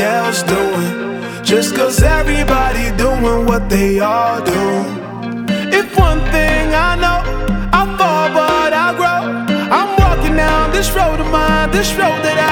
else doing. Just cause everybody doing what they all do. If one thing I know, I fall but I grow. I'm walking down this road of mine, this road that I